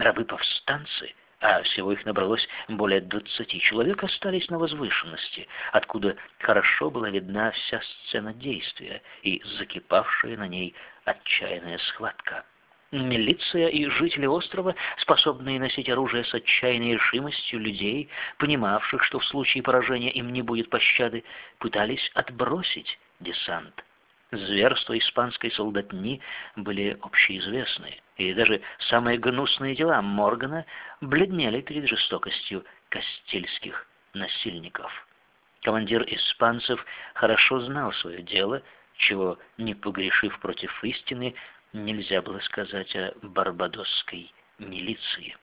Рабы-повстанцы, а всего их набралось более двадцати человек, остались на возвышенности, откуда хорошо была видна вся сцена действия и закипавшая на ней отчаянная схватка. Милиция и жители острова, способные носить оружие с отчаянной решимостью людей, понимавших, что в случае поражения им не будет пощады, пытались отбросить десант. Зверства испанской солдатни были общеизвестны, и даже самые гнусные дела Моргана бледнели перед жестокостью кастильских насильников. Командир испанцев хорошо знал свое дело, чего, не погрешив против истины, нельзя было сказать о барбадосской милиции.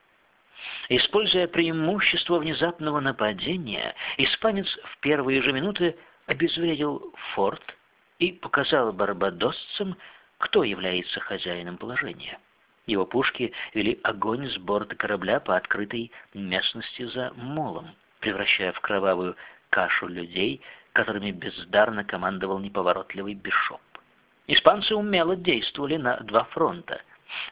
Используя преимущество внезапного нападения, испанец в первые же минуты обезвредил форт и показал барбадосцам, кто является хозяином положения. Его пушки вели огонь с борта корабля по открытой местности за молом, превращая в кровавую кашу людей, которыми бездарно командовал неповоротливый Бишоп. Испанцы умело действовали на два фронта.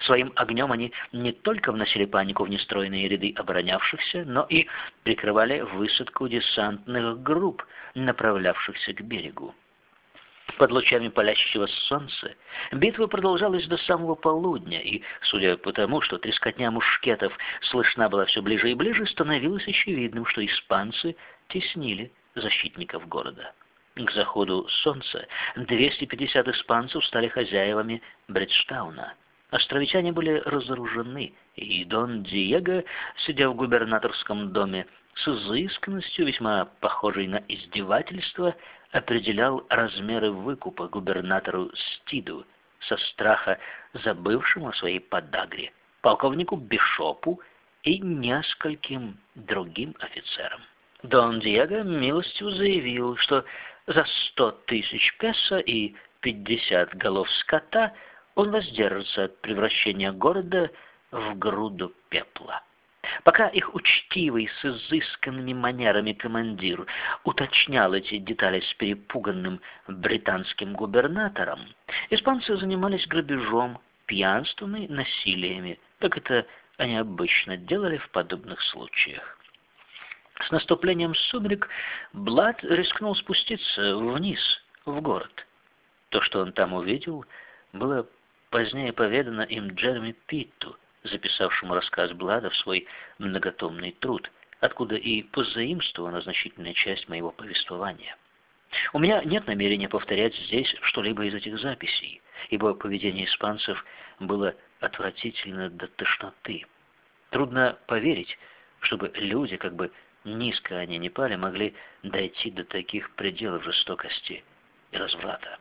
Своим огнем они не только вносили панику в нестроенные ряды оборонявшихся, но и прикрывали высадку десантных групп, направлявшихся к берегу. Под лучами палящего солнца битва продолжалась до самого полудня, и, судя по тому, что трескотня мушкетов слышна была все ближе и ближе, становилось очевидным, что испанцы теснили защитников города. К заходу солнца 250 испанцев стали хозяевами Бриджтауна. Островитяне были разоружены, и Дон Диего, сидя в губернаторском доме, с изысканностью, весьма похожей на издевательство, определял размеры выкупа губернатору Стиду со страха забывшему о своей подагре, полковнику Бишопу и нескольким другим офицерам. Дон Диего милостью заявил, что за сто тысяч песо и пятьдесят голов скота он воздержится от превращения города в груду пепла. Пока их учтивый с изысканными манерами командир уточнял эти детали с перепуганным британским губернатором, испанцы занимались грабежом, пьянством и насилиями, как это они обычно делали в подобных случаях. С наступлением сумерек Блад рискнул спуститься вниз, в город. То, что он там увидел, было позднее поведано им Джереми Питту, записавшему рассказ Блада в свой многотомный труд, откуда и позаимствована значительная часть моего повествования. У меня нет намерения повторять здесь что-либо из этих записей, ибо поведение испанцев было отвратительно до тошноты. Трудно поверить, чтобы люди как бы низко они не пали, могли дойти до таких пределов жестокости и разврата.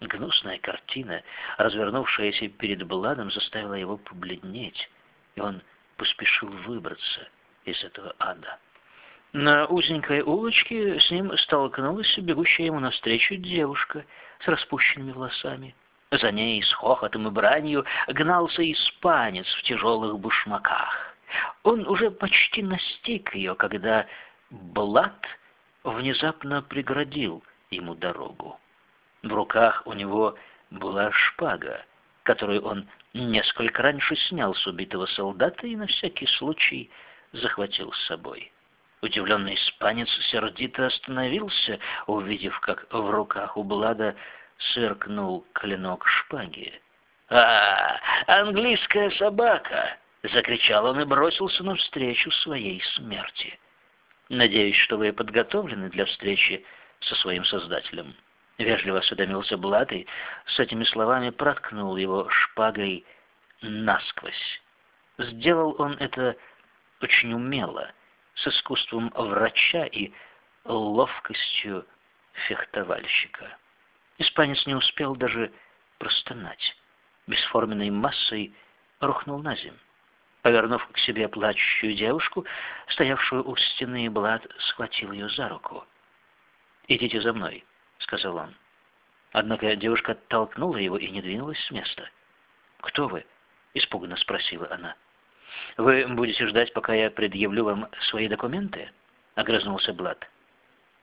Гнусная картина, развернувшаяся перед Бладом, заставила его побледнеть, и он поспешил выбраться из этого ада. На узенькой улочке с ним столкнулась бегущая ему навстречу девушка с распущенными волосами. За ней с хохотом и бранью гнался испанец в тяжелых башмаках. Он уже почти настиг ее, когда Блад внезапно преградил ему дорогу. В руках у него была шпага, которую он несколько раньше снял с убитого солдата и на всякий случай захватил с собой. Удивленный испанец сердито остановился, увидев, как в руках у Блада сыркнул клинок шпаги. «А, английская собака!» Закричал он и бросился навстречу своей смерти. Надеюсь, что вы подготовлены для встречи со своим Создателем. Вежливо осведомился Блад и с этими словами проткнул его шпагой насквозь. Сделал он это очень умело, с искусством врача и ловкостью фехтовальщика. Испанец не успел даже простонать. Бесформенной массой рухнул на землю. Повернув к себе плачущую девушку, стоявшую у стены, Блад схватил ее за руку. «Идите за мной», — сказал он. Однако девушка оттолкнула его и не двинулась с места. «Кто вы?» — испуганно спросила она. «Вы будете ждать, пока я предъявлю вам свои документы?» — огрызнулся Блад.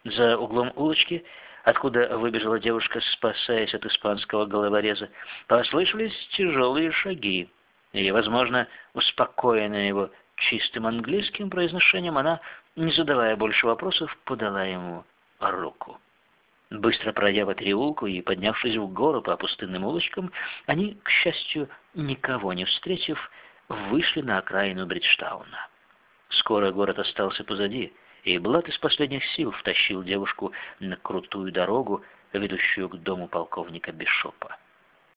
За углом улочки, откуда выбежала девушка, спасаясь от испанского головореза, послышались тяжелые шаги. И, возможно, успокоенная его чистым английским произношением, она, не задавая больше вопросов, подала ему руку. Быстро пройдя по переулку и поднявшись в гору по пустынным улочкам, они, к счастью, никого не встретив, вышли на окраину Бриджтауна. Скоро город остался позади, и Блад из последних сил втащил девушку на крутую дорогу, ведущую к дому полковника Бишопа.